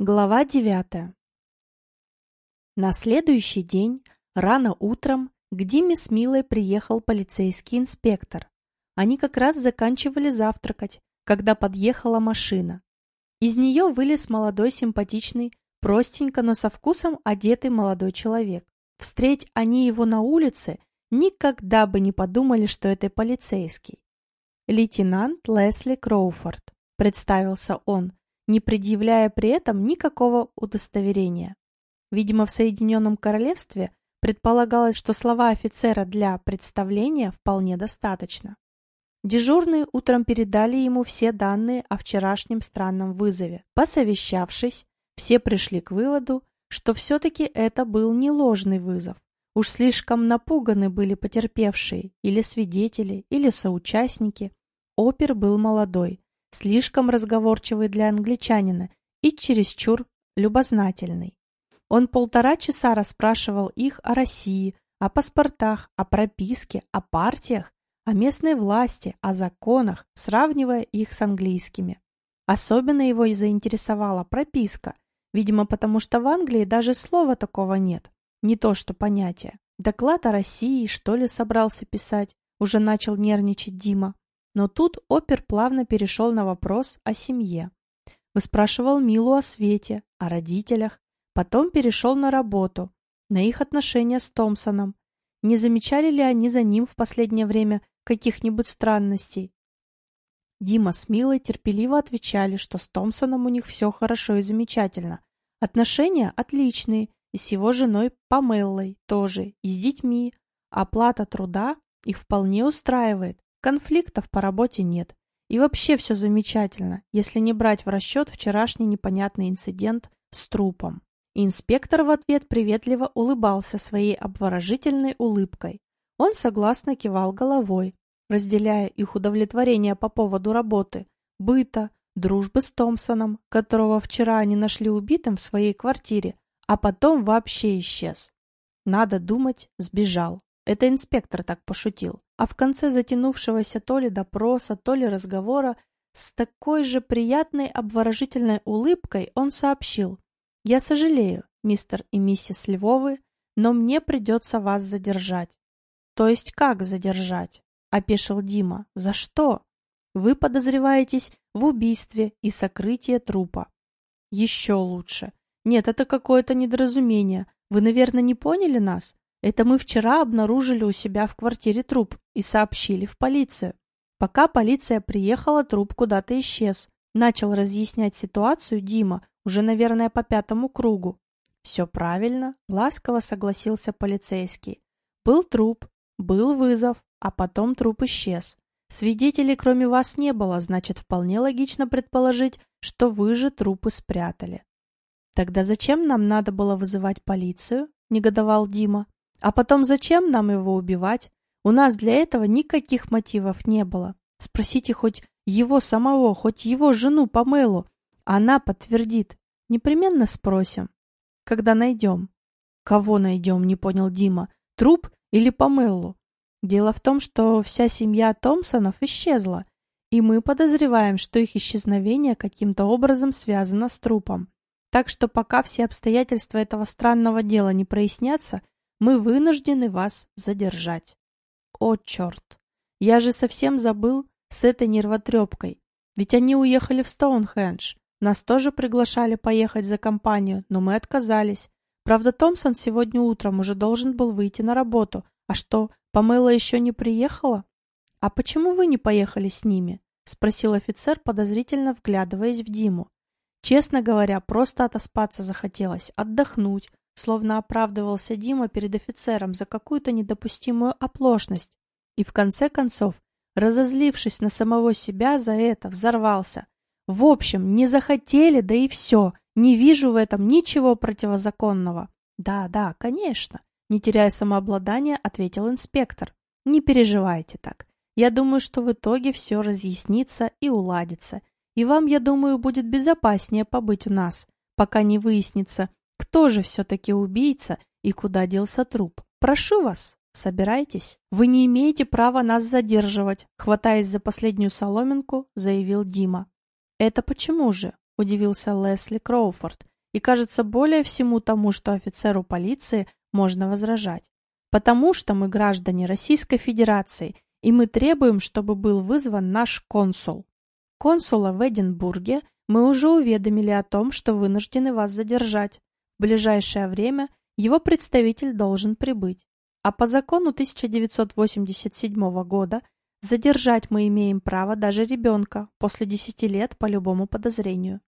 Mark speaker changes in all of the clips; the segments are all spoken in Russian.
Speaker 1: Глава девятая На следующий день, рано утром, к Диме с Милой приехал полицейский инспектор. Они как раз заканчивали завтракать, когда подъехала машина. Из нее вылез молодой симпатичный, простенько, но со вкусом одетый молодой человек. Встреть они его на улице, никогда бы не подумали, что это полицейский. Лейтенант Лесли Кроуфорд, представился он, не предъявляя при этом никакого удостоверения. Видимо, в Соединенном Королевстве предполагалось, что слова офицера для представления вполне достаточно. Дежурные утром передали ему все данные о вчерашнем странном вызове. Посовещавшись, все пришли к выводу, что все-таки это был не ложный вызов. Уж слишком напуганы были потерпевшие, или свидетели, или соучастники. Опер был молодой, слишком разговорчивый для англичанина и чересчур любознательный. Он полтора часа расспрашивал их о России, о паспортах, о прописке, о партиях, о местной власти, о законах, сравнивая их с английскими. Особенно его и заинтересовала прописка, видимо, потому что в Англии даже слова такого нет, не то что понятие. Доклад о России, что ли, собрался писать, уже начал нервничать Дима. Но тут опер плавно перешел на вопрос о семье. Выспрашивал Милу о Свете, о родителях, потом перешел на работу, на их отношения с Томпсоном. Не замечали ли они за ним в последнее время каких-нибудь странностей? Дима с Милой терпеливо отвечали, что с Томпсоном у них все хорошо и замечательно. Отношения отличные, и с его женой Памеллой тоже, и с детьми. Оплата труда их вполне устраивает. Конфликтов по работе нет. И вообще все замечательно, если не брать в расчет вчерашний непонятный инцидент с трупом. инспектор в ответ приветливо улыбался своей обворожительной улыбкой. Он согласно кивал головой, разделяя их удовлетворение по поводу работы, быта, дружбы с Томпсоном, которого вчера они нашли убитым в своей квартире, а потом вообще исчез. Надо думать, сбежал. Это инспектор так пошутил а в конце затянувшегося то ли допроса, то ли разговора с такой же приятной обворожительной улыбкой он сообщил. «Я сожалею, мистер и миссис Львовы, но мне придется вас задержать». «То есть как задержать?» — опешил Дима. «За что?» «Вы подозреваетесь в убийстве и сокрытии трупа». «Еще лучше. Нет, это какое-то недоразумение. Вы, наверное, не поняли нас? Это мы вчера обнаружили у себя в квартире труп и сообщили в полицию. Пока полиция приехала, труп куда-то исчез. Начал разъяснять ситуацию Дима, уже, наверное, по пятому кругу. Все правильно, ласково согласился полицейский. Был труп, был вызов, а потом труп исчез. Свидетелей кроме вас не было, значит, вполне логично предположить, что вы же трупы спрятали. Тогда зачем нам надо было вызывать полицию? Негодовал Дима. А потом зачем нам его убивать? У нас для этого никаких мотивов не было. Спросите хоть его самого, хоть его жену Памелу. Она подтвердит. Непременно спросим. Когда найдем. Кого найдем, не понял Дима. Труп или Памелу? Дело в том, что вся семья Томпсонов исчезла, и мы подозреваем, что их исчезновение каким-то образом связано с трупом. Так что пока все обстоятельства этого странного дела не прояснятся, мы вынуждены вас задержать. О, черт! Я же совсем забыл с этой нервотрепкой. Ведь они уехали в Стоунхендж. Нас тоже приглашали поехать за компанию, но мы отказались. Правда, Томпсон сегодня утром уже должен был выйти на работу. А что, Памела еще не приехала? А почему вы не поехали с ними? Спросил офицер, подозрительно вглядываясь в Диму. Честно говоря, просто отоспаться захотелось, отдохнуть, Словно оправдывался Дима перед офицером за какую-то недопустимую оплошность. И в конце концов, разозлившись на самого себя за это, взорвался. В общем, не захотели, да и все. Не вижу в этом ничего противозаконного. Да, да, конечно. Не теряя самообладания, ответил инспектор. Не переживайте так. Я думаю, что в итоге все разъяснится и уладится. И вам, я думаю, будет безопаснее побыть у нас, пока не выяснится, кто же все-таки убийца и куда делся труп? Прошу вас, собирайтесь. Вы не имеете права нас задерживать, хватаясь за последнюю соломинку, заявил Дима. Это почему же? — удивился Лесли Кроуфорд. «И кажется, более всему тому, что офицеру полиции можно возражать. Потому что мы граждане Российской Федерации, и мы требуем, чтобы был вызван наш консул. Консула в Эдинбурге мы уже уведомили о том, что вынуждены вас задержать. Ближайшее время его представитель должен прибыть. А по закону 1987 года задержать мы имеем право даже ребенка после 10 лет по любому подозрению.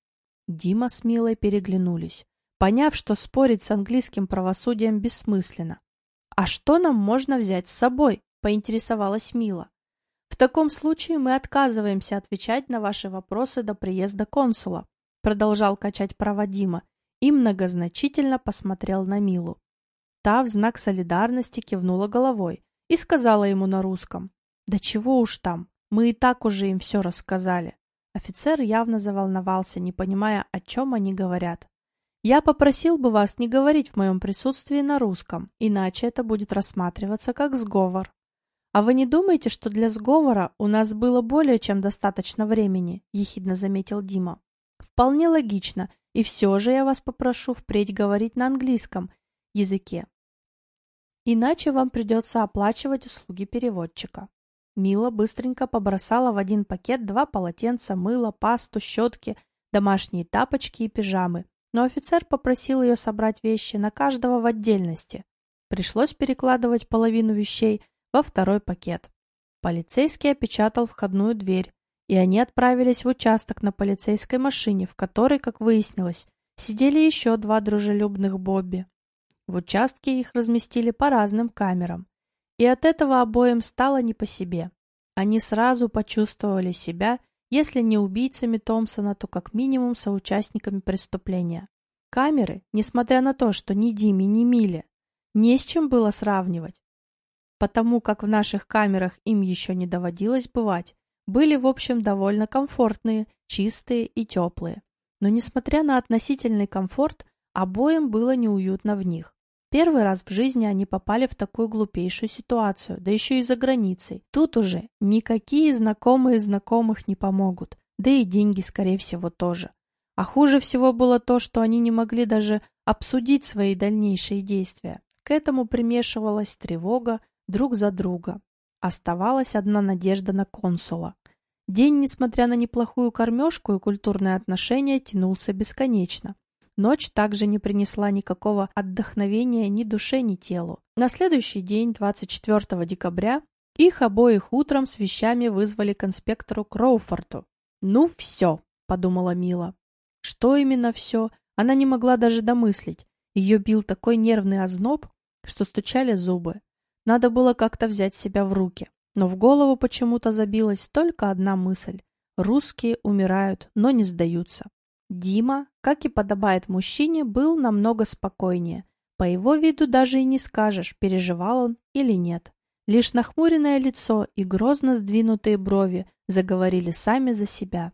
Speaker 1: Дима с Милой переглянулись, поняв, что спорить с английским правосудием бессмысленно. «А что нам можно взять с собой?» – поинтересовалась Мила. «В таком случае мы отказываемся отвечать на ваши вопросы до приезда консула», – продолжал качать права Дима и многозначительно посмотрел на Милу. Та в знак солидарности кивнула головой и сказала ему на русском. «Да чего уж там, мы и так уже им все рассказали». Офицер явно заволновался, не понимая, о чем они говорят. «Я попросил бы вас не говорить в моем присутствии на русском, иначе это будет рассматриваться как сговор». «А вы не думаете, что для сговора у нас было более чем достаточно времени?» – ехидно заметил Дима. «Вполне логично, и все же я вас попрошу впредь говорить на английском языке. Иначе вам придется оплачивать услуги переводчика. Мила быстренько побросала в один пакет два полотенца, мыло, пасту, щетки, домашние тапочки и пижамы, но офицер попросил ее собрать вещи на каждого в отдельности. Пришлось перекладывать половину вещей во второй пакет. Полицейский опечатал входную дверь, и они отправились в участок на полицейской машине, в которой, как выяснилось, сидели еще два дружелюбных Бобби. В участке их разместили по разным камерам. И от этого обоим стало не по себе. Они сразу почувствовали себя, если не убийцами Томпсона, то как минимум соучастниками преступления. Камеры, несмотря на то, что ни Диме, ни Миле, не с чем было сравнивать. Потому как в наших камерах им еще не доводилось бывать, были в общем довольно комфортные, чистые и теплые. Но несмотря на относительный комфорт, обоим было неуютно в них. Первый раз в жизни они попали в такую глупейшую ситуацию, да еще и за границей. Тут уже никакие знакомые знакомых не помогут, да и деньги, скорее всего, тоже. А хуже всего было то, что они не могли даже обсудить свои дальнейшие действия. К этому примешивалась тревога друг за друга. Оставалась одна надежда на консула. День, несмотря на неплохую кормежку и культурные отношения, тянулся бесконечно. Ночь также не принесла никакого отдохновения ни душе, ни телу. На следующий день, 24 декабря, их обоих утром с вещами вызвали к инспектору Кроуфорту. «Ну все», — подумала Мила. Что именно все, она не могла даже домыслить. Ее бил такой нервный озноб, что стучали зубы. Надо было как-то взять себя в руки. Но в голову почему-то забилась только одна мысль. Русские умирают, но не сдаются. Дима, как и подобает мужчине, был намного спокойнее. По его виду даже и не скажешь, переживал он или нет. Лишь нахмуренное лицо и грозно сдвинутые брови заговорили сами за себя.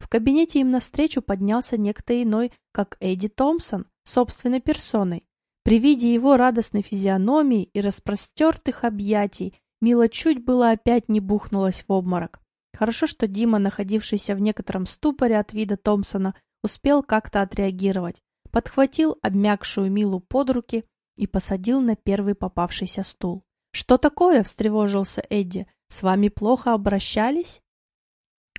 Speaker 1: В кабинете им навстречу поднялся некто иной, как Эдди Томпсон, собственной персоной. При виде его радостной физиономии и распростертых объятий Мила чуть было опять не бухнулась в обморок. Хорошо, что Дима, находившийся в некотором ступоре от вида Томпсона, успел как-то отреагировать, подхватил обмякшую Милу под руки и посадил на первый попавшийся стул. «Что такое?» — встревожился Эдди. «С вами плохо обращались?»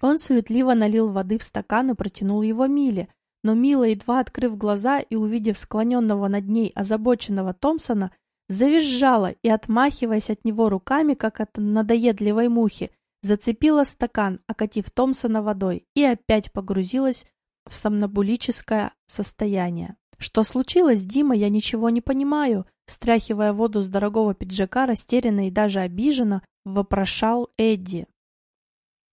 Speaker 1: Он суетливо налил воды в стакан и протянул его Миле, но Мила, едва открыв глаза и увидев склоненного над ней озабоченного Томпсона, завизжала и, отмахиваясь от него руками, как от надоедливой мухи, зацепила стакан, окатив Томпсона водой, и опять погрузилась в сомнобулическое состояние. «Что случилось, Дима? Я ничего не понимаю», стряхивая воду с дорогого пиджака, растерянно и даже обиженно, вопрошал Эдди.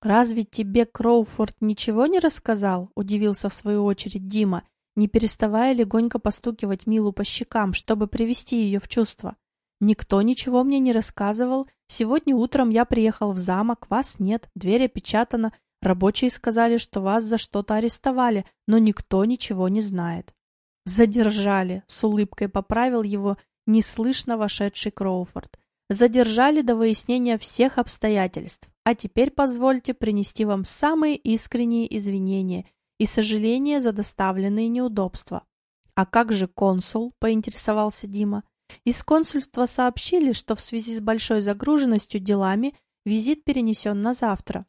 Speaker 1: «Разве тебе Кроуфорд ничего не рассказал?» – удивился в свою очередь Дима, не переставая легонько постукивать Милу по щекам, чтобы привести ее в чувство. «Никто ничего мне не рассказывал. Сегодня утром я приехал в замок, вас нет, дверь опечатана, Рабочие сказали, что вас за что-то арестовали, но никто ничего не знает. Задержали, с улыбкой поправил его неслышно вошедший Кроуфорд. Задержали до выяснения всех обстоятельств. А теперь позвольте принести вам самые искренние извинения и сожаление за доставленные неудобства. «А как же консул?» – поинтересовался Дима. Из консульства сообщили, что в связи с большой загруженностью делами визит перенесен на завтра.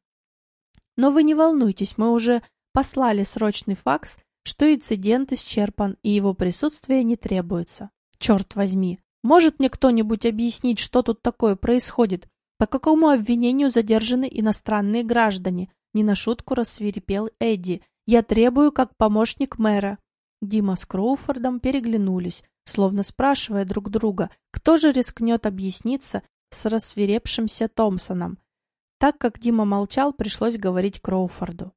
Speaker 1: Но вы не волнуйтесь, мы уже послали срочный факс, что инцидент исчерпан и его присутствие не требуется. Черт возьми, может мне кто-нибудь объяснить, что тут такое происходит? По какому обвинению задержаны иностранные граждане? Не на шутку рассвирепел Эдди. Я требую как помощник мэра. Дима с Кроуфордом переглянулись, словно спрашивая друг друга, кто же рискнет объясниться с рассверепшимся Томпсоном. Так как Дима молчал, пришлось говорить Кроуфорду.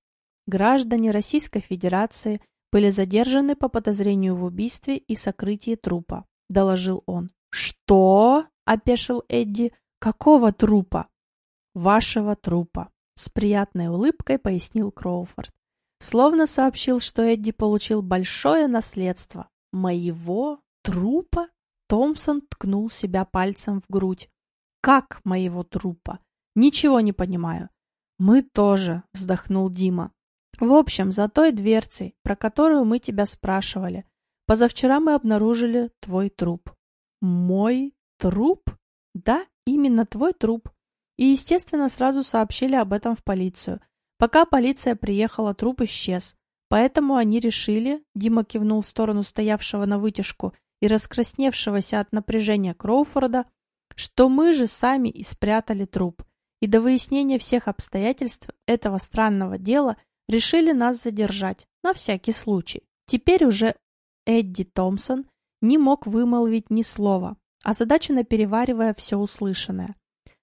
Speaker 1: Граждане Российской Федерации были задержаны по подозрению в убийстве и сокрытии трупа, доложил он. Что? опешил Эдди. Какого трупа? Вашего трупа, с приятной улыбкой пояснил Кроуфорд. Словно сообщил, что Эдди получил большое наследство. Моего трупа? Томпсон ткнул себя пальцем в грудь. Как моего трупа? Ничего не понимаю. Мы тоже, вздохнул Дима. В общем, за той дверцей, про которую мы тебя спрашивали. Позавчера мы обнаружили твой труп. Мой труп? Да, именно твой труп. И, естественно, сразу сообщили об этом в полицию. Пока полиция приехала, труп исчез. Поэтому они решили, Дима кивнул в сторону стоявшего на вытяжку и раскрасневшегося от напряжения Кроуфорда, что мы же сами и спрятали труп, и до выяснения всех обстоятельств этого странного дела решили нас задержать, на всякий случай. Теперь уже Эдди Томпсон не мог вымолвить ни слова, озадаченно переваривая все услышанное.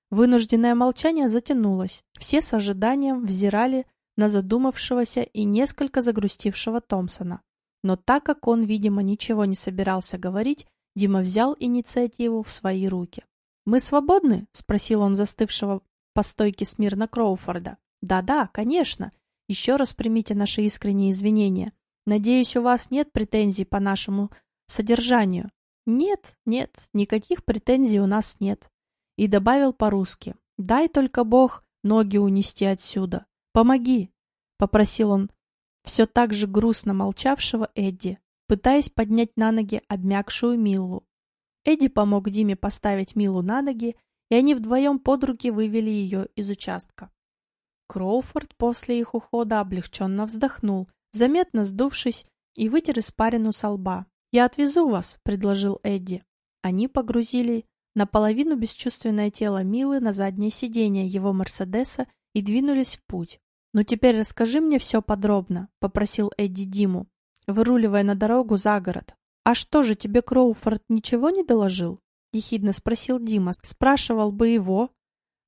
Speaker 1: Вынужденное молчание затянулось, все с ожиданием взирали на задумавшегося и несколько загрустившего Томпсона. Но так как он, видимо, ничего не собирался говорить, Дима взял инициативу в свои руки. «Мы свободны?» — спросил он застывшего по стойке смирно Кроуфорда. «Да-да, конечно. Еще раз примите наши искренние извинения. Надеюсь, у вас нет претензий по нашему содержанию?» «Нет, нет, никаких претензий у нас нет». И добавил по-русски. «Дай только Бог ноги унести отсюда. Помоги!» — попросил он все так же грустно молчавшего Эдди, пытаясь поднять на ноги обмякшую Миллу. Эдди помог Диме поставить Милу на ноги, и они вдвоем под руки вывели ее из участка. Кроуфорд после их ухода облегченно вздохнул, заметно сдувшись, и вытер испарину со лба. «Я отвезу вас», — предложил Эдди. Они погрузили наполовину бесчувственное тело Милы на заднее сиденье его Мерседеса и двинулись в путь. «Ну теперь расскажи мне все подробно», — попросил Эдди Диму, выруливая на дорогу за город. «А что же, тебе Кроуфорд ничего не доложил?» — ехидно спросил Дима. «Спрашивал бы его».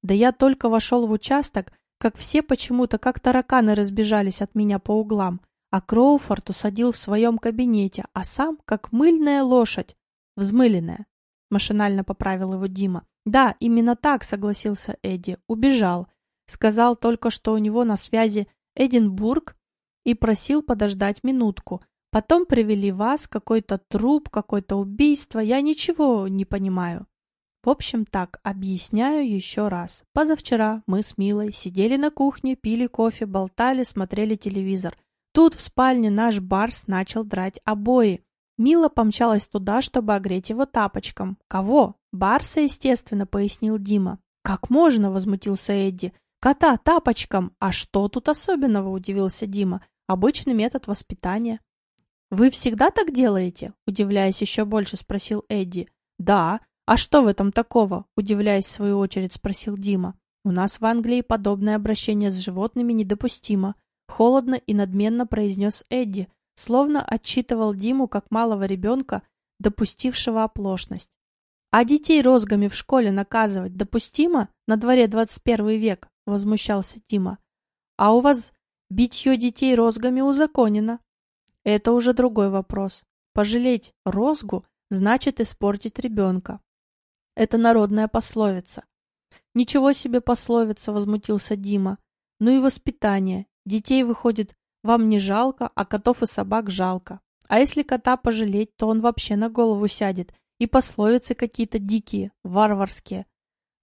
Speaker 1: «Да я только вошел в участок, как все почему-то как тараканы разбежались от меня по углам, а Кроуфорд усадил в своем кабинете, а сам, как мыльная лошадь, взмыленная». Машинально поправил его Дима. «Да, именно так», — согласился Эдди. «Убежал. Сказал только, что у него на связи Эдинбург и просил подождать минутку. Потом привели вас, какой-то труп, какое-то убийство, я ничего не понимаю. В общем так, объясняю еще раз. Позавчера мы с Милой сидели на кухне, пили кофе, болтали, смотрели телевизор. Тут в спальне наш Барс начал драть обои. Мила помчалась туда, чтобы огреть его тапочком. «Кого?» «Барса, естественно», — пояснил Дима. «Как можно?» — возмутился Эдди. «Кота тапочком! А что тут особенного?» — удивился Дима. «Обычный метод воспитания». «Вы всегда так делаете?» — удивляясь еще больше, спросил Эдди. «Да. А что в этом такого?» — удивляясь в свою очередь, спросил Дима. «У нас в Англии подобное обращение с животными недопустимо», — холодно и надменно произнес Эдди, словно отчитывал Диму как малого ребенка, допустившего оплошность. «А детей розгами в школе наказывать допустимо? На дворе 21 век», — возмущался Дима. «А у вас битье детей розгами узаконено», это уже другой вопрос. Пожалеть розгу значит испортить ребенка. Это народная пословица. Ничего себе пословица, возмутился Дима. Ну и воспитание. Детей, выходит, вам не жалко, а котов и собак жалко. А если кота пожалеть, то он вообще на голову сядет. И пословицы какие-то дикие, варварские.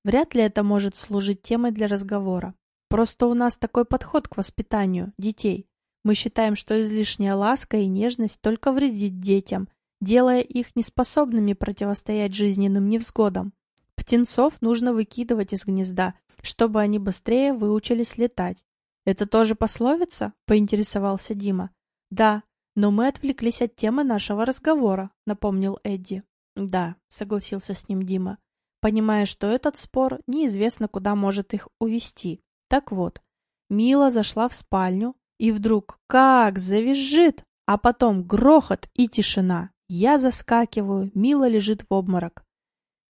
Speaker 1: Вряд ли это может служить темой для разговора. Просто у нас такой подход к воспитанию детей. Мы считаем, что излишняя ласка и нежность только вредит детям, делая их неспособными противостоять жизненным невзгодам. Птенцов нужно выкидывать из гнезда, чтобы они быстрее выучились летать. «Это тоже пословица?» — поинтересовался Дима. «Да, но мы отвлеклись от темы нашего разговора», — напомнил Эдди. «Да», — согласился с ним Дима, понимая, что этот спор неизвестно куда может их увести. Так вот, Мила зашла в спальню, и вдруг как завизжит, а потом грохот и тишина. Я заскакиваю, Мила лежит в обморок.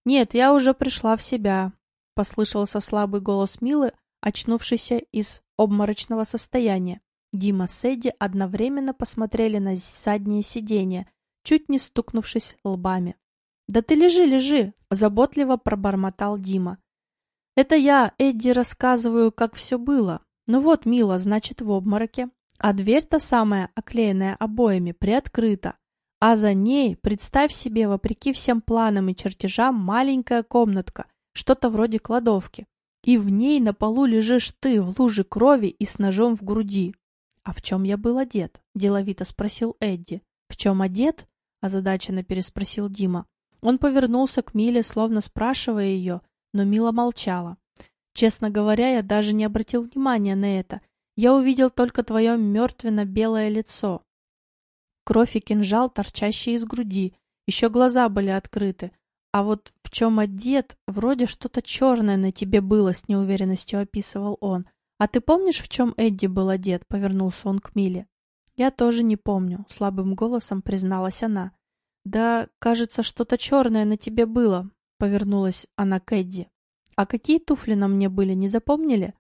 Speaker 1: «Нет, я уже пришла в себя», — послышался слабый голос Милы, очнувшийся из обморочного состояния. Дима с Эдди одновременно посмотрели на заднее сиденье, чуть не стукнувшись лбами. «Да ты лежи, лежи!» — заботливо пробормотал Дима. «Это я, Эдди, рассказываю, как все было. Ну вот, Мила, значит, в обмороке. А дверь-то самая, оклеенная обоями, приоткрыта. А за ней, представь себе, вопреки всем планам и чертежам, маленькая комнатка, что-то вроде кладовки. И в ней на полу лежишь ты в луже крови и с ножом в груди. «А в чем я был одет?» — деловито спросил Эдди. «В чем одет?» — озадаченно переспросил Дима. Он повернулся к Миле, словно спрашивая ее, но Мила молчала. «Честно говоря, я даже не обратил внимания на это. Я увидел только твое мертвенно-белое лицо. Кровь и кинжал, торчащие из груди. Еще глаза были открыты. А вот в чем одет, вроде что-то черное на тебе было, с неуверенностью описывал он. А ты помнишь, в чем Эдди был одет? Повернулся он к Миле. Я тоже не помню, слабым голосом призналась она. «Да, кажется, что-то черное на тебе было», — повернулась она к Эдди. «А какие туфли на мне были, не запомнили?»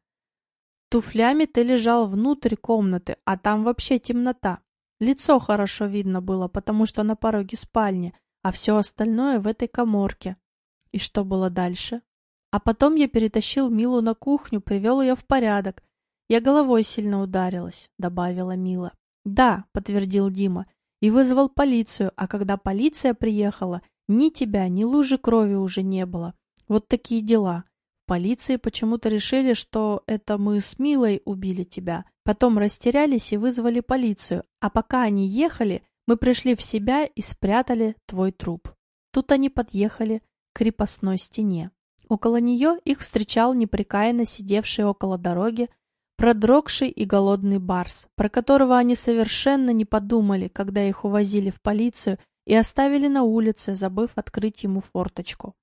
Speaker 1: «Туфлями ты лежал внутрь комнаты, а там вообще темнота. Лицо хорошо видно было, потому что на пороге спальни, а все остальное в этой коморке». «И что было дальше?» «А потом я перетащил Милу на кухню, привел ее в порядок. Я головой сильно ударилась», — добавила Мила. «Да», — подтвердил Дима, — и вызвал полицию, а когда полиция приехала, ни тебя, ни лужи крови уже не было. Вот такие дела. Полиции почему-то решили, что это мы с Милой убили тебя. Потом растерялись и вызвали полицию, а пока они ехали, мы пришли в себя и спрятали твой труп. Тут они подъехали к крепостной стене. Около нее их встречал непрекаянно сидевший около дороги продрогший и голодный барс, про которого они совершенно не подумали, когда их увозили в полицию и оставили на улице, забыв открыть ему форточку.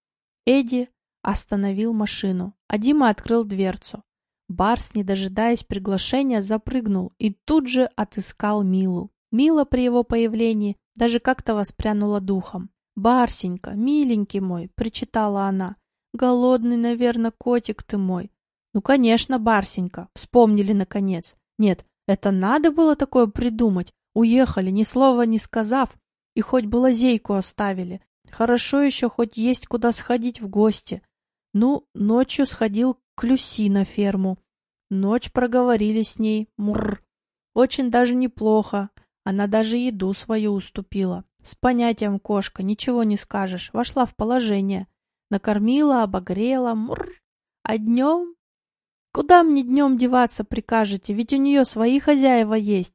Speaker 1: Эдди остановил машину, а Дима открыл дверцу. Барс, не дожидаясь приглашения, запрыгнул и тут же отыскал Милу. Мила при его появлении даже как-то воспрянула духом. «Барсенька, миленький мой!» — причитала она. «Голодный, наверное, котик ты мой. Ну, конечно, Барсенька. Вспомнили, наконец. Нет, это надо было такое придумать. Уехали, ни слова не сказав, и хоть бы лазейку оставили. Хорошо еще хоть есть куда сходить в гости. Ну, ночью сходил к Люси на ферму. Ночь проговорили с ней. Мурр. Очень даже неплохо. Она даже еду свою уступила. С понятием кошка, ничего не скажешь. Вошла в положение. Накормила, обогрела. Мурр. А днем Куда мне днем деваться прикажете, ведь у нее свои хозяева есть.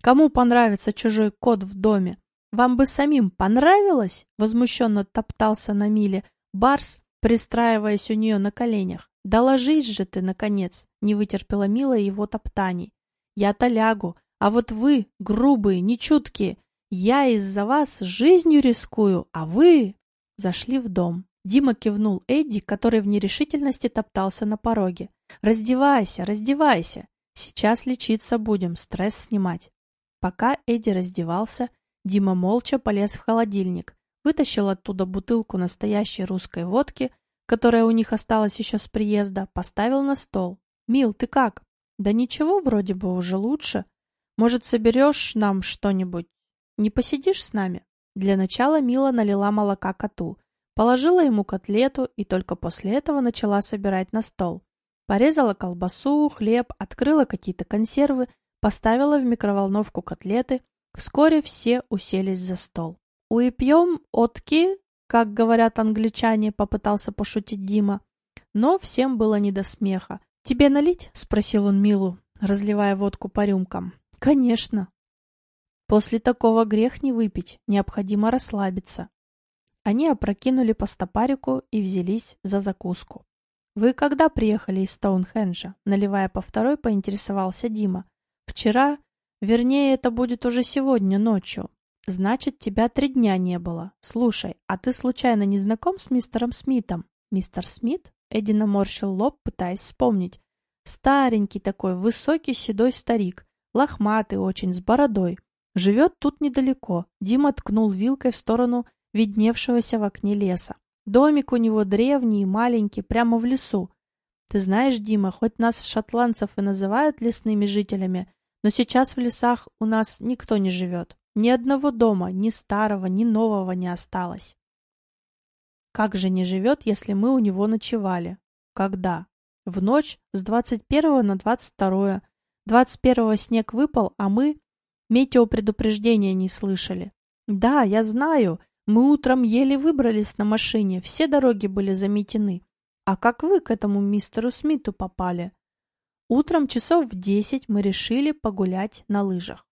Speaker 1: Кому понравится чужой кот в доме? Вам бы самим понравилось? Возмущенно топтался на миле Барс, пристраиваясь у нее на коленях. Да ложись же ты, наконец, не вытерпела Мила его топтаний. Я-то лягу, а вот вы, грубые, нечуткие, я из-за вас жизнью рискую, а вы... Зашли в дом. Дима кивнул Эдди, который в нерешительности топтался на пороге. «Раздевайся, раздевайся! Сейчас лечиться будем, стресс снимать». Пока Эдди раздевался, Дима молча полез в холодильник, вытащил оттуда бутылку настоящей русской водки, которая у них осталась еще с приезда, поставил на стол. «Мил, ты как?» «Да ничего, вроде бы уже лучше. Может, соберешь нам что-нибудь? Не посидишь с нами?» Для начала Мила налила молока коту, Положила ему котлету и только после этого начала собирать на стол. Порезала колбасу, хлеб, открыла какие-то консервы, поставила в микроволновку котлеты. Вскоре все уселись за стол. «Уипьем отки», как говорят англичане, попытался пошутить Дима. Но всем было не до смеха. «Тебе налить?» — спросил он Милу, разливая водку по рюмкам. Конечно. После такого грех не выпить, необходимо расслабиться. Они опрокинули по стопарику и взялись за закуску. «Вы когда приехали из Стоунхенджа?» Наливая по второй, поинтересовался Дима. «Вчера, вернее, это будет уже сегодня ночью. Значит, тебя три дня не было. Слушай, а ты случайно не знаком с мистером Смитом?» «Мистер Смит?» Эдди наморщил лоб, пытаясь вспомнить. «Старенький такой, высокий седой старик, лохматый очень, с бородой. Живет тут недалеко». Дима ткнул вилкой в сторону видневшегося в окне леса. Домик у него древний и маленький, прямо в лесу. Ты знаешь, Дима, хоть нас, шотландцев, и называют лесными жителями, но сейчас в лесах у нас никто не живет. Ни одного дома, ни старого, ни нового не осталось. Как же не живет, если мы у него ночевали? Когда? В ночь с 21 на 22. 21 снег выпал, а мы метеопредупреждения не слышали. Да, я знаю, мы утром еле выбрались на машине, все дороги были заметены. А как вы к этому мистеру Смиту попали? Утром часов в десять мы решили погулять на лыжах.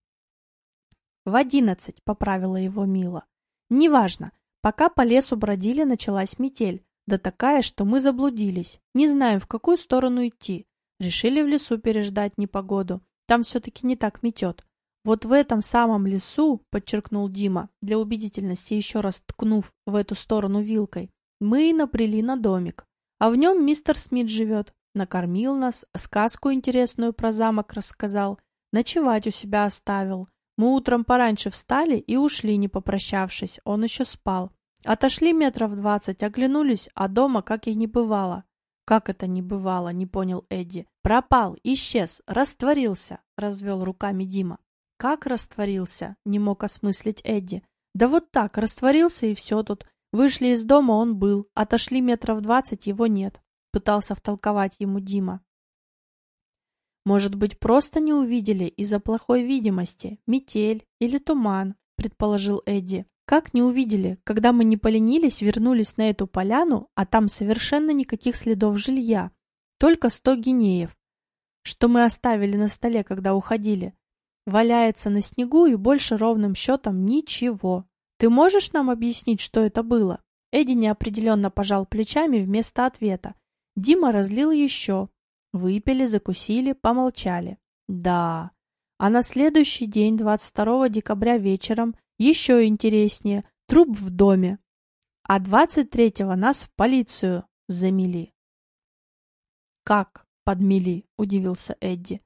Speaker 1: В одиннадцать, поправила его Мила. Неважно, пока по лесу бродили, началась метель. Да такая, что мы заблудились. Не знаем, в какую сторону идти. Решили в лесу переждать непогоду. Там все-таки не так метет. Вот в этом самом лесу, подчеркнул Дима, для убедительности еще раз ткнув в эту сторону вилкой, мы и напрели на домик. А в нем мистер Смит живет. Накормил нас, сказку интересную про замок рассказал, ночевать у себя оставил. Мы утром пораньше встали и ушли, не попрощавшись. Он еще спал. Отошли метров двадцать, оглянулись, а дома как и не бывало. «Как это не бывало?» — не понял Эдди. «Пропал, исчез, растворился», — развел руками Дима. Как растворился? Не мог осмыслить Эдди. Да вот так, растворился и все тут. Вышли из дома, он был. Отошли метров двадцать, его нет. Пытался втолковать ему Дима. Может быть, просто не увидели из-за плохой видимости, метель или туман, предположил Эдди. Как не увидели, когда мы не поленились, вернулись на эту поляну, а там совершенно никаких следов жилья, только сто гинеев, что мы оставили на столе, когда уходили. Валяется на снегу и больше ровным счетом ничего. Ты можешь нам объяснить, что это было? Эдди неопределенно пожал плечами вместо ответа. Дима разлил еще. Выпили, закусили, помолчали. Да. А на следующий день, 22 декабря вечером, еще интереснее. Труп в доме. А 23-го нас в полицию замели. «Как подмели?» – удивился Эдди.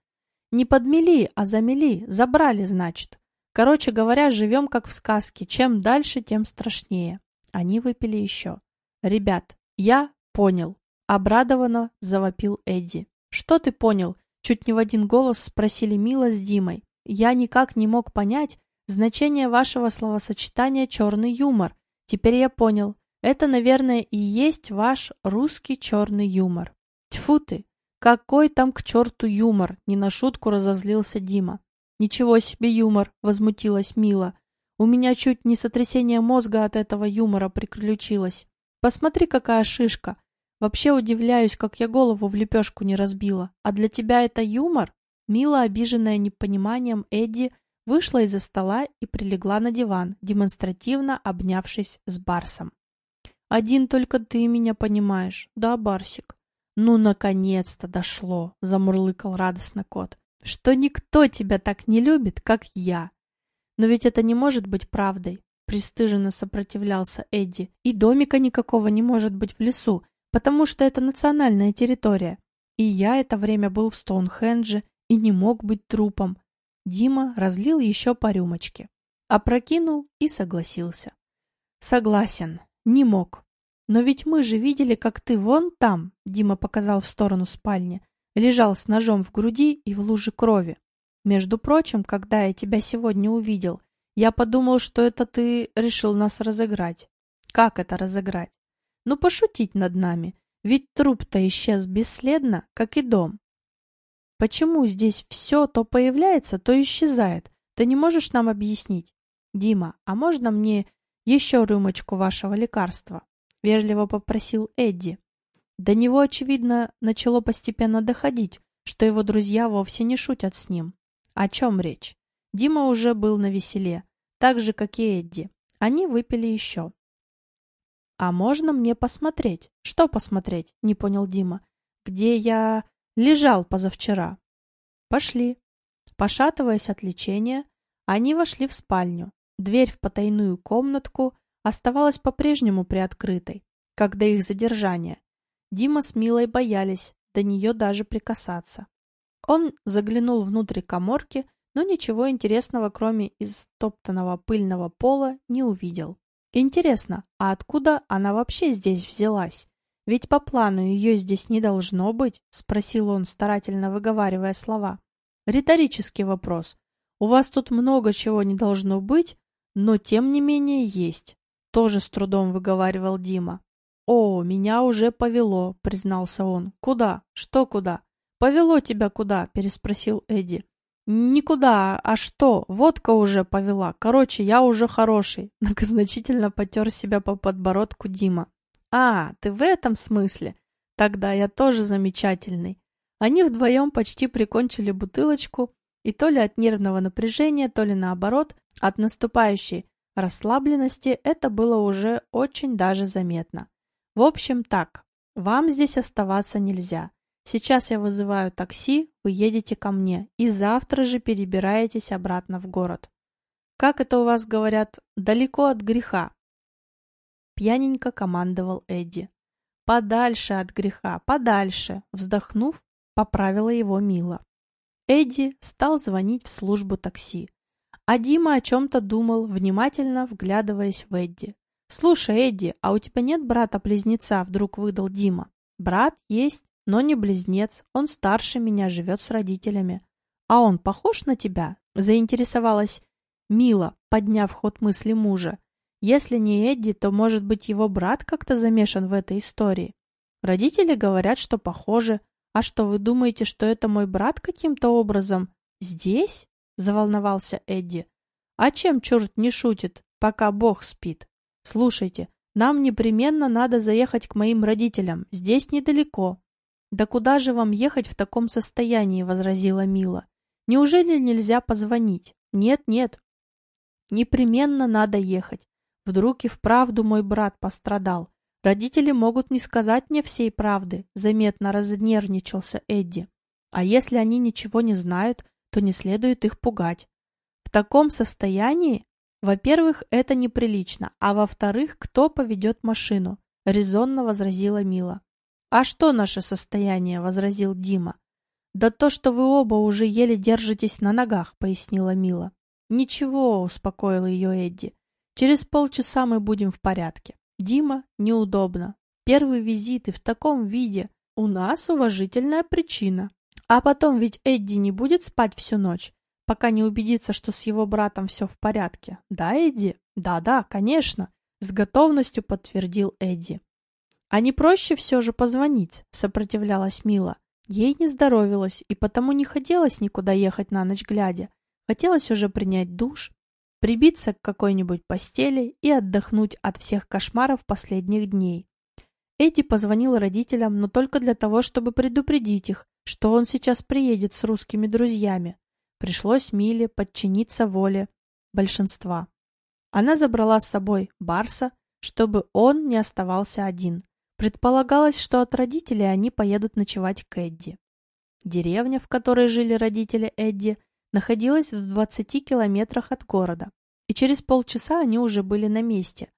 Speaker 1: Не подмели, а замели, забрали, значит. Короче говоря, живем как в сказке. Чем дальше, тем страшнее. Они выпили еще. Ребят, я понял. Обрадованно завопил Эдди. Что ты понял? Чуть не в один голос спросили Мила с Димой. Я никак не мог понять значение вашего словосочетания «черный юмор». Теперь я понял. Это, наверное, и есть ваш русский черный юмор. Тьфу ты, какой там к черту юмор? Не на шутку разозлился Дима. Ничего себе юмор, возмутилась Мила. У меня чуть не сотрясение мозга от этого юмора приключилось. Посмотри, какая шишка. Вообще удивляюсь, как я голову в лепешку не разбила. А для тебя это юмор? Мила, обиженная непониманием Эдди, вышла из-за стола и прилегла на диван, демонстративно обнявшись с Барсом. «Один только ты меня понимаешь, да, Барсик?» «Ну, наконец-то дошло!» — замурлыкал радостно кот. «Что никто тебя так не любит, как я!» «Но ведь это не может быть правдой!» — пристыженно сопротивлялся Эдди. «И домика никакого не может быть в лесу, потому что это национальная территория. И я это время был в Стоунхендже и не мог быть трупом». Дима разлил еще по рюмочке. Опрокинул и согласился. «Согласен, не мог. «Но ведь мы же видели, как ты вон там», — Дима показал в сторону спальни, лежал с ножом в груди и в луже крови. «Между прочим, когда я тебя сегодня увидел, я подумал, что это ты решил нас разыграть». «Как это разыграть?» «Ну, пошутить над нами, ведь труп-то исчез бесследно, как и дом». «Почему здесь все то появляется, то исчезает? Ты не можешь нам объяснить?» «Дима, а можно мне еще рюмочку вашего лекарства?» — вежливо попросил Эдди. До него, очевидно, начало постепенно доходить, что его друзья вовсе не шутят с ним. О чем речь? Дима уже был на веселе, так же, как и Эдди. Они выпили еще. «А можно мне посмотреть?» «Что посмотреть?» — не понял Дима. «Где я лежал позавчера?» «Пошли». Пошатываясь от лечения, они вошли в спальню. Дверь в потайную комнатку оставалась по-прежнему приоткрытой, как до их задержания. Дима с Милой боялись до нее даже прикасаться. Он заглянул внутрь коморки, но ничего интересного, кроме истоптанного пыльного пола, не увидел. Интересно, а откуда она вообще здесь взялась? Ведь по плану ее здесь не должно быть, спросил он, старательно выговаривая слова. Риторический вопрос. У вас тут много чего не должно быть, но тем не менее есть. Тоже с трудом выговаривал Дима. О, меня уже повело, признался он. Куда? Что куда? Повело тебя куда? переспросил Эдди. «Никуда, а что? Водка уже повела. Короче, я уже хороший», — многозначительно потер себя по подбородку Дима. «А, ты в этом смысле? Тогда я тоже замечательный». Они вдвоем почти прикончили бутылочку, и то ли от нервного напряжения, то ли наоборот, от наступающей расслабленности это было уже очень даже заметно. В общем так, вам здесь оставаться нельзя. Сейчас я вызываю такси, вы едете ко мне, и завтра же перебираетесь обратно в город. Как это у вас говорят, далеко от греха? Пьяненько командовал Эдди. Подальше от греха, подальше, вздохнув, поправила его Мила. Эдди стал звонить в службу такси. А Дима о чем-то думал, внимательно вглядываясь в Эдди. «Слушай, Эдди, а у тебя нет брата-близнеца?» — вдруг выдал Дима. «Брат есть, но не близнец, он старше меня, живет с родителями. А он похож на тебя? Заинтересовалась Мила, подняв ход мысли мужа. Если не Эдди, то, может быть, его брат как-то замешан в этой истории? Родители говорят, что похожи. А что, вы думаете, что это мой брат каким-то образом? Здесь? Заволновался Эдди. А чем черт не шутит, пока Бог спит? Слушайте, нам непременно надо заехать к моим родителям. Здесь недалеко. «Да куда же вам ехать в таком состоянии?» — возразила Мила. «Неужели нельзя позвонить?» «Нет, нет. Непременно надо ехать. Вдруг и вправду мой брат пострадал. Родители могут не сказать мне всей правды», — заметно разнервничался Эдди. «А если они ничего не знают, то не следует их пугать. В таком состоянии, во-первых, это неприлично, а во-вторых, кто поведет машину?» — резонно возразила Мила. «А что наше состояние?» — возразил Дима. «Да то, что вы оба уже еле держитесь на ногах», — пояснила Мила. «Ничего», — успокоил ее Эдди. «Через полчаса мы будем в порядке. Дима, неудобно. Первый визит и в таком виде. У нас уважительная причина. А потом ведь Эдди не будет спать всю ночь, пока не убедится, что с его братом все в порядке. Да, Эдди? Да-да, конечно», — с готовностью подтвердил Эдди. «А не проще все же позвонить?» — сопротивлялась Мила. Ей не здоровилось, и потому не хотелось никуда ехать на ночь глядя. Хотелось уже принять душ, прибиться к какой-нибудь постели и отдохнуть от всех кошмаров последних дней. Эдди позвонил родителям, но только для того, чтобы предупредить их, что он сейчас приедет с русскими друзьями. Пришлось Миле подчиниться воле большинства. Она забрала с собой Барса, чтобы он не оставался один. Предполагалось, что от родителей они поедут ночевать к Эдди. Деревня, в которой жили родители Эдди, находилась в 20 километрах от города, и через полчаса они уже были на месте.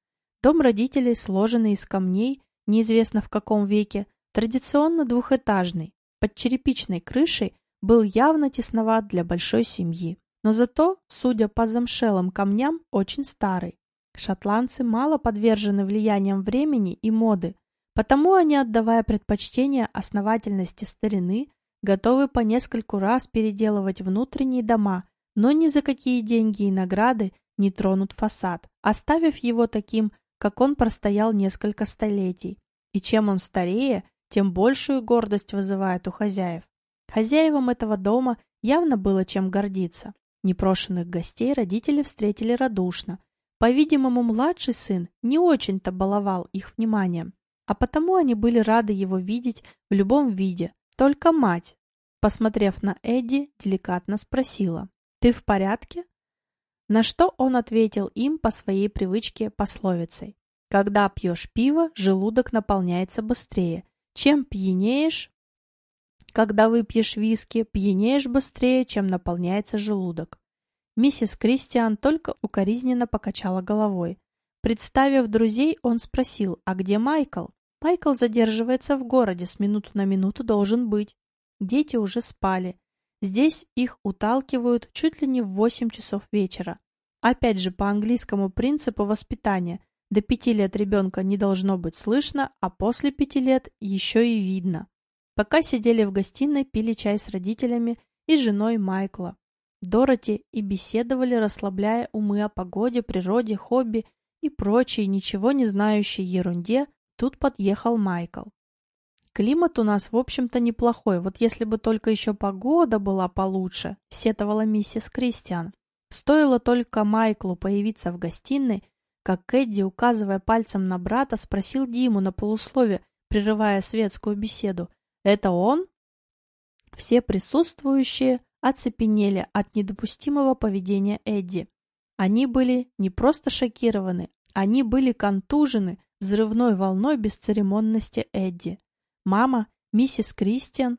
Speaker 1: Дом родителей, сложенный из камней, неизвестно в каком веке, традиционно двухэтажный, под черепичной крышей, был явно тесноват для большой семьи, но зато, судя по замшелым камням, очень старый. Шотландцы мало подвержены влияниям времени и моды, Потому они, отдавая предпочтение основательности старины, готовы по нескольку раз переделывать внутренние дома, но ни за какие деньги и награды не тронут фасад, оставив его таким, как он простоял несколько столетий. И чем он старее, тем большую гордость вызывает у хозяев. Хозяевам этого дома явно было чем гордиться. Непрошенных гостей родители встретили радушно. По-видимому, младший сын не очень-то баловал их вниманием, а потому они были рады его видеть в любом виде. Только мать Посмотрев на Эдди, деликатно спросила. «Ты в порядке?» На что он ответил им по своей привычке пословицей. «Когда пьешь пиво, желудок наполняется быстрее. Чем пьянеешь, когда выпьешь виски, пьянеешь быстрее, чем наполняется желудок. Миссис Кристиан только укоризненно покачала головой. Представив друзей, он спросил, а где Майкл? Майкл задерживается в городе, с минуту на минуту должен быть. Дети уже спали. Здесь их уталкивают чуть ли не в восемь часов вечера. Опять же, по английскому принципу воспитания. До пяти лет ребенка не должно быть слышно, а после пяти лет еще и видно. Пока сидели в гостиной, пили чай с родителями и женой Майкла. Дороти и беседовали, расслабляя умы о погоде, природе, хобби и прочей, ничего не знающей ерунде, тут подъехал Майкл. Климат у нас, в общем-то, неплохой, вот если бы только еще погода была получше, сетовала миссис Кристиан. Стоило только Майклу появиться в гостиной, как Эдди, указывая пальцем на брата, спросил Диму на полуслове, прерывая светскую беседу, это он? Все присутствующие оцепенели от недопустимого поведения Эдди. Они были не просто шокированы, они были контужены взрывной волной бесцеремонности Эдди. Мама, миссис Кристиан,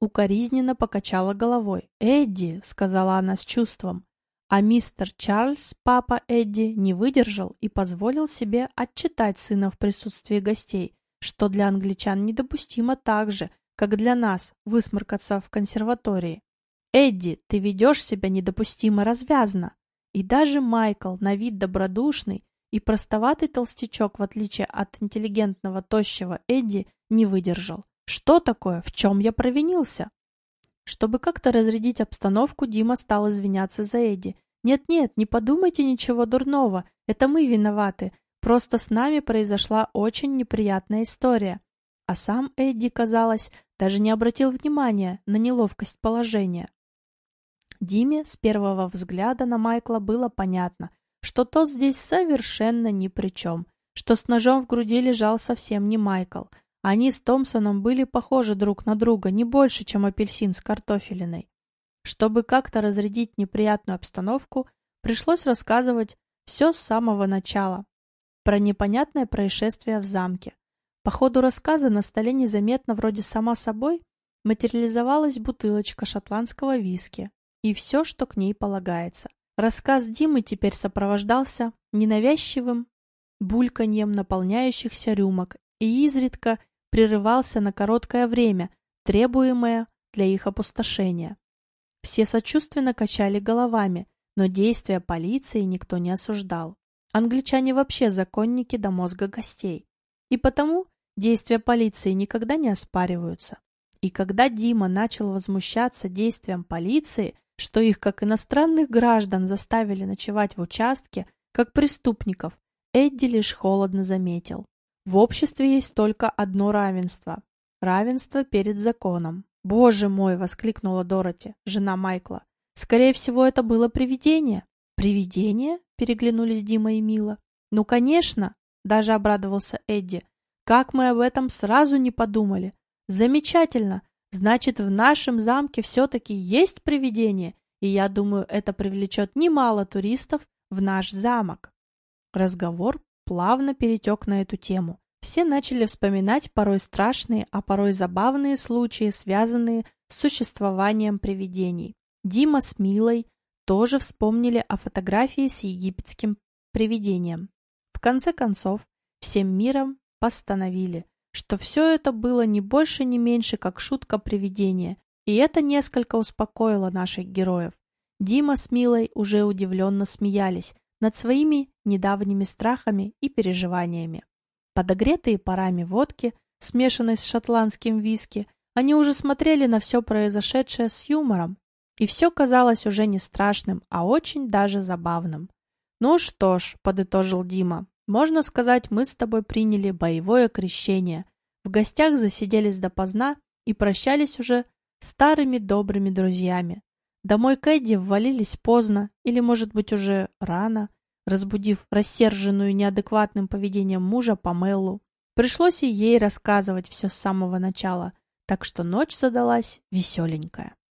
Speaker 1: укоризненно покачала головой. «Эдди», — сказала она с чувством, а мистер Чарльз, папа Эдди, не выдержал и позволил себе отчитать сына в присутствии гостей, что для англичан недопустимо так же, как для нас, высморкаться в консерватории. «Эдди, ты ведешь себя недопустимо развязно!» И даже Майкл, на вид добродушный и простоватый толстячок, в отличие от интеллигентного тощего Эдди, не выдержал. «Что такое? В чем я провинился?» Чтобы как-то разрядить обстановку, Дима стал извиняться за Эдди. «Нет-нет, не подумайте ничего дурного, это мы виноваты. Просто с нами произошла очень неприятная история. А сам Эдди, казалось, даже не обратил внимания на неловкость положения. Диме с первого взгляда на Майкла было понятно, что тот здесь совершенно ни при чем, что с ножом в груди лежал совсем не Майкл. Они с Томпсоном были похожи друг на друга не больше, чем апельсин с картофелиной. Чтобы как-то разрядить неприятную обстановку, пришлось рассказывать все с самого начала, про непонятное происшествие в замке. По ходу рассказа на столе незаметно, вроде сама собой, материализовалась бутылочка шотландского виски и все, что к ней полагается. Рассказ Димы теперь сопровождался ненавязчивым бульканьем наполняющихся рюмок и изредка прерывался на короткое время, требуемое для их опустошения. Все сочувственно качали головами, но действия полиции никто не осуждал. Англичане вообще законники до мозга гостей. И потому действия полиции никогда не оспариваются. И когда Дима начал возмущаться действиям полиции, что их, как иностранных граждан, заставили ночевать в участке, как преступников, Эдди лишь холодно заметил. В обществе есть только одно равенство. Равенство перед законом. «Боже мой!» — воскликнула Дороти, жена Майкла. «Скорее всего, это было привидение». «Привидение?» — переглянулись Дима и Мила. «Ну, конечно!» — даже обрадовался Эдди. «Как мы об этом сразу не подумали! Замечательно! Значит, в нашем замке все-таки есть привидение, и я думаю, это привлечет немало туристов в наш замок». Разговор плавно перетек на эту тему. Все начали вспоминать порой страшные, а порой забавные случаи, связанные с существованием привидений. Дима с Милой тоже вспомнили о фотографии с египетским привидением. В конце концов, всем миром постановили, что все это было не больше, не меньше, как шутка привидения, и это несколько успокоило наших героев. Дима с Милой уже удивленно смеялись над своими недавними страхами и переживаниями. Подогретые парами водки, смешанной с шотландским виски, они уже смотрели на все произошедшее с юмором и все казалось уже не страшным, а очень даже забавным. «Ну что ж», — подытожил Дима, — «можно сказать, мы с тобой приняли боевое крещение. В гостях засиделись допоздна и прощались уже старыми добрыми друзьями. Домой к Эдди ввалились поздно, или, может быть, уже рано, разбудив рассерженную неадекватным поведением мужа Памеллу. Пришлось и ей рассказывать все с самого начала, так что ночь задалась веселенькая.